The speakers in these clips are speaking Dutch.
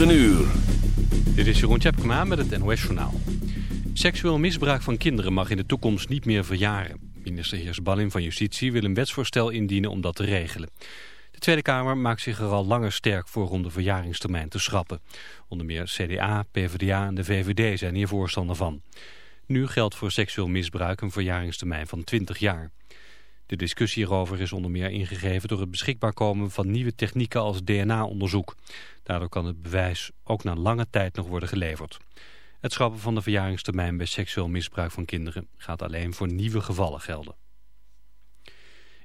9 uur. Dit is Jeroen Tjepkema met het NOS Journaal. Seksueel misbruik van kinderen mag in de toekomst niet meer verjaren. Minister Heers Ballin van Justitie wil een wetsvoorstel indienen om dat te regelen. De Tweede Kamer maakt zich er al langer sterk voor om de verjaringstermijn te schrappen. Onder meer CDA, PvdA en de VVD zijn hier voorstander van. Nu geldt voor seksueel misbruik een verjaringstermijn van 20 jaar. De discussie hierover is onder meer ingegeven door het beschikbaar komen van nieuwe technieken als DNA-onderzoek. Daardoor kan het bewijs ook na lange tijd nog worden geleverd. Het schrappen van de verjaringstermijn bij seksueel misbruik van kinderen gaat alleen voor nieuwe gevallen gelden.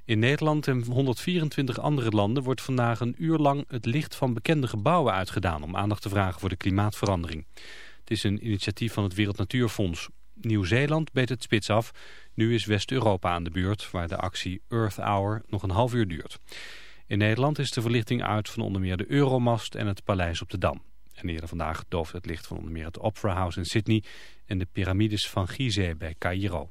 In Nederland en 124 andere landen wordt vandaag een uur lang het licht van bekende gebouwen uitgedaan om aandacht te vragen voor de klimaatverandering. Het is een initiatief van het Wereld Natuurfonds. Nieuw-Zeeland beet het spits af. Nu is West-Europa aan de beurt, waar de actie Earth Hour nog een half uur duurt. In Nederland is de verlichting uit van onder meer de Euromast en het Paleis op de Dam. En eerder vandaag dooft het licht van onder meer het Opera House in Sydney en de piramides van Gizeh bij Cairo.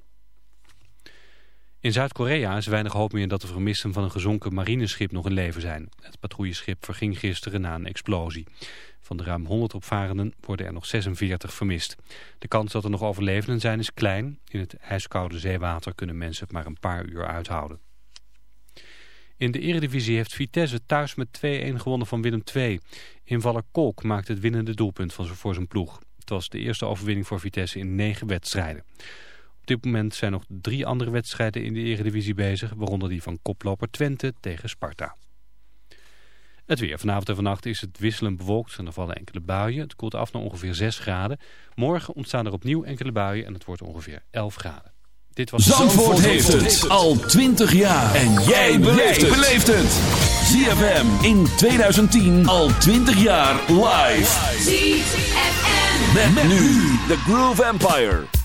In Zuid-Korea is weinig hoop meer dat de vermisten van een gezonken marineschip nog in leven zijn. Het patrouilleschip verging gisteren na een explosie. Van de ruim 100 opvarenden worden er nog 46 vermist. De kans dat er nog overlevenden zijn is klein. In het ijskoude zeewater kunnen mensen het maar een paar uur uithouden. In de eredivisie heeft Vitesse thuis met 2-1 gewonnen van Willem II. Invaller Kolk maakte het winnende doelpunt voor zijn ploeg. Het was de eerste overwinning voor Vitesse in negen wedstrijden. Op dit moment zijn nog drie andere wedstrijden in de eredivisie bezig, waaronder die van koploper Twente tegen Sparta. Het weer. Vanavond en vannacht is het wisselend bewolkt en er vallen enkele buien. Het koelt af naar ongeveer 6 graden. Morgen ontstaan er opnieuw enkele buien en het wordt ongeveer 11 graden. Dit was Zandvoort, heeft het al 20 jaar. En jij beleeft het. ZFM in 2010 al 20 jaar live. ZFM. Met, nu The Groove Empire.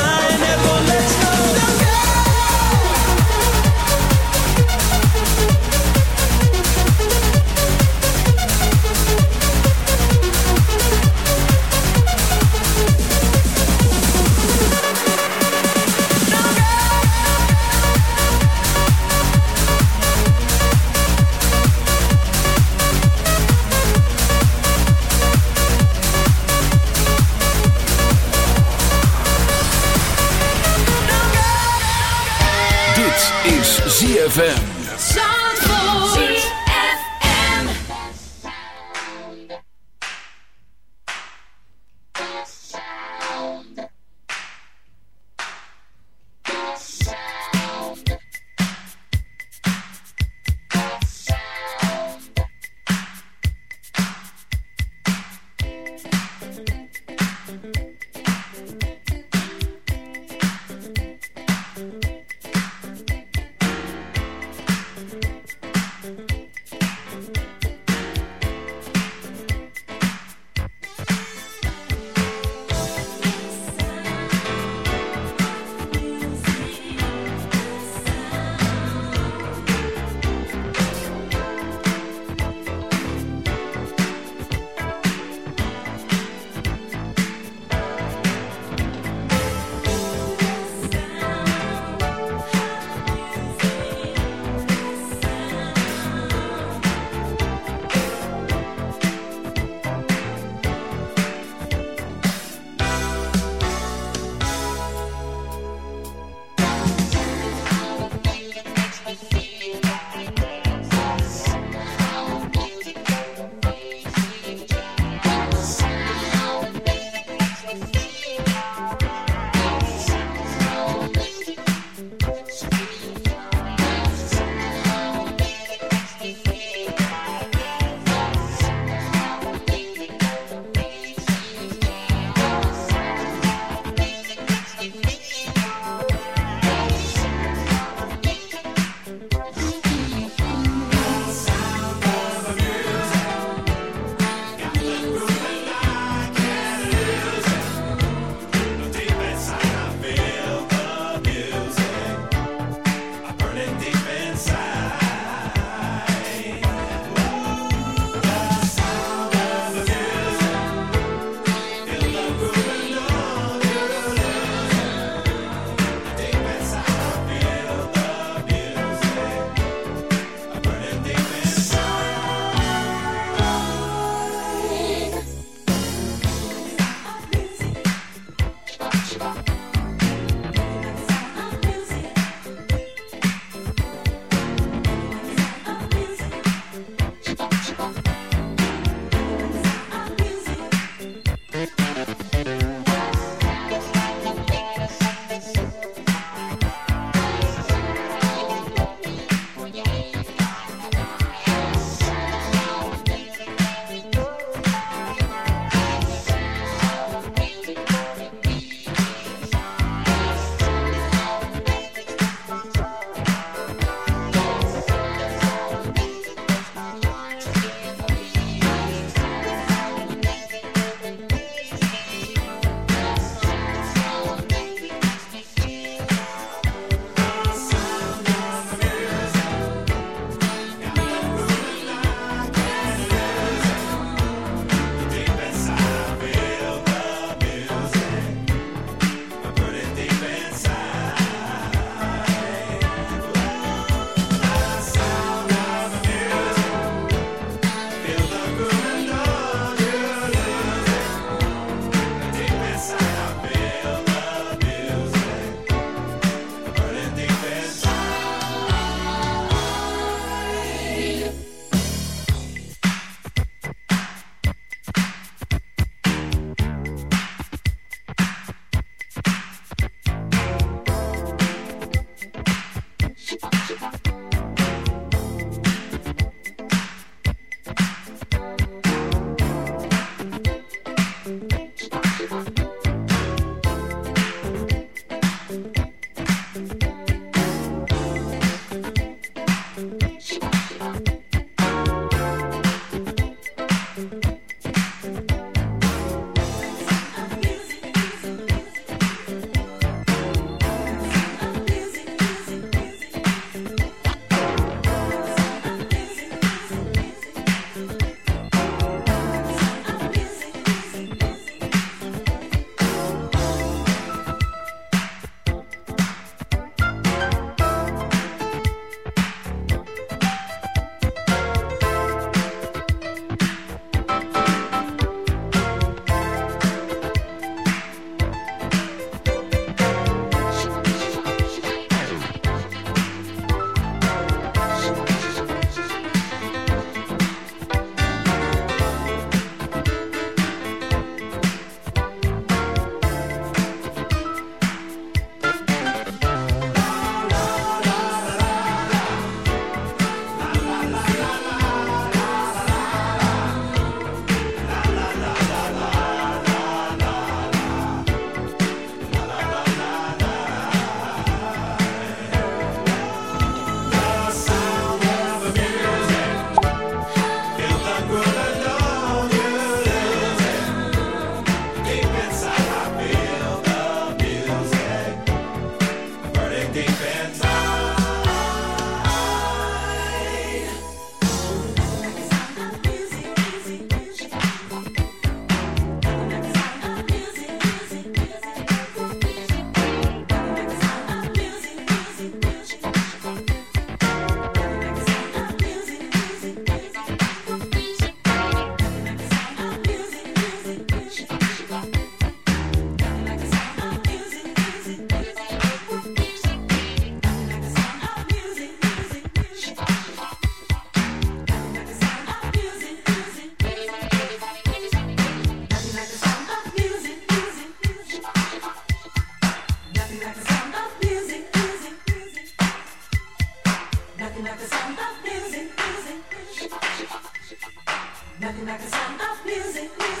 music, music.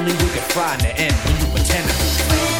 Only you can find the end when you pretend to.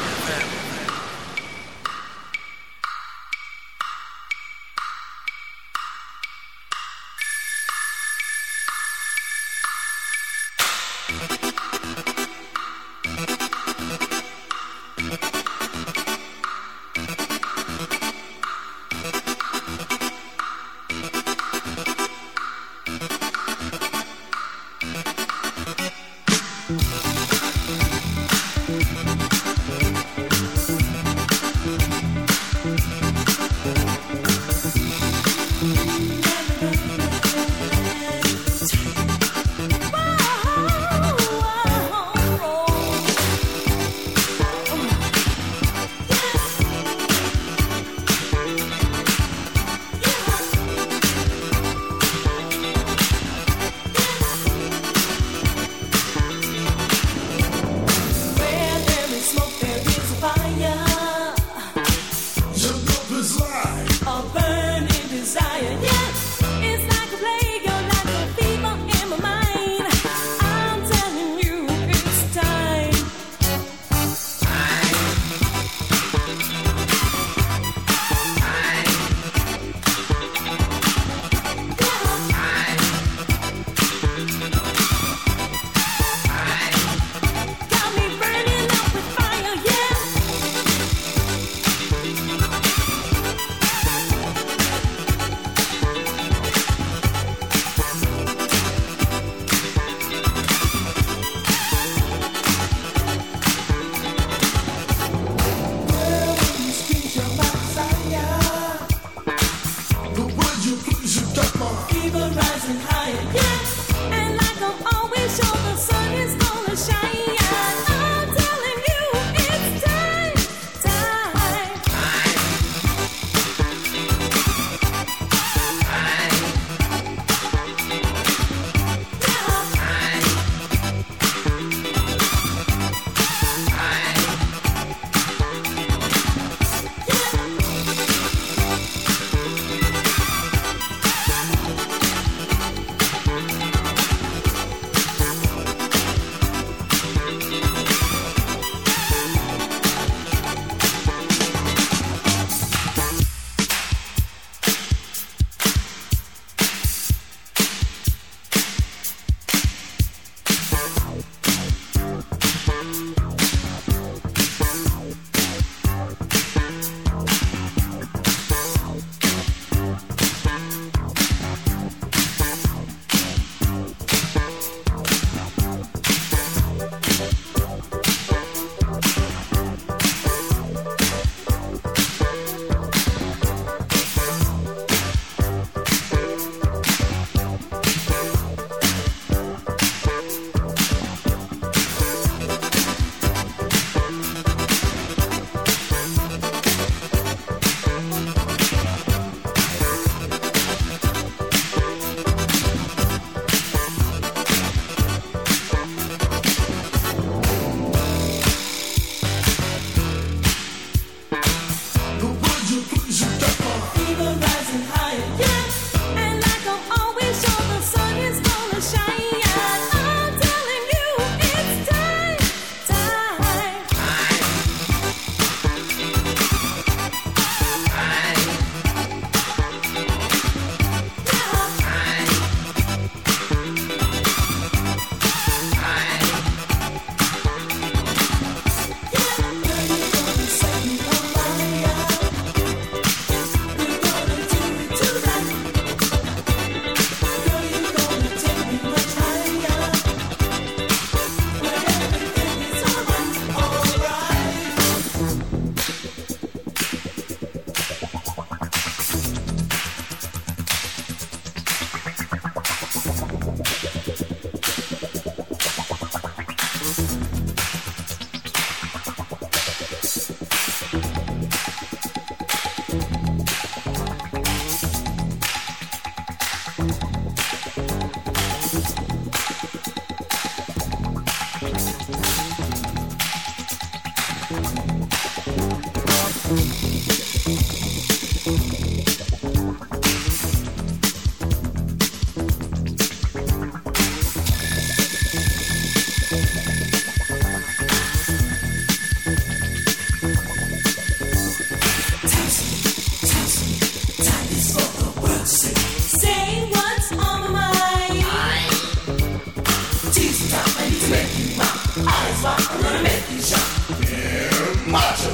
macho.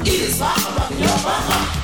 It is fire, rock your mama.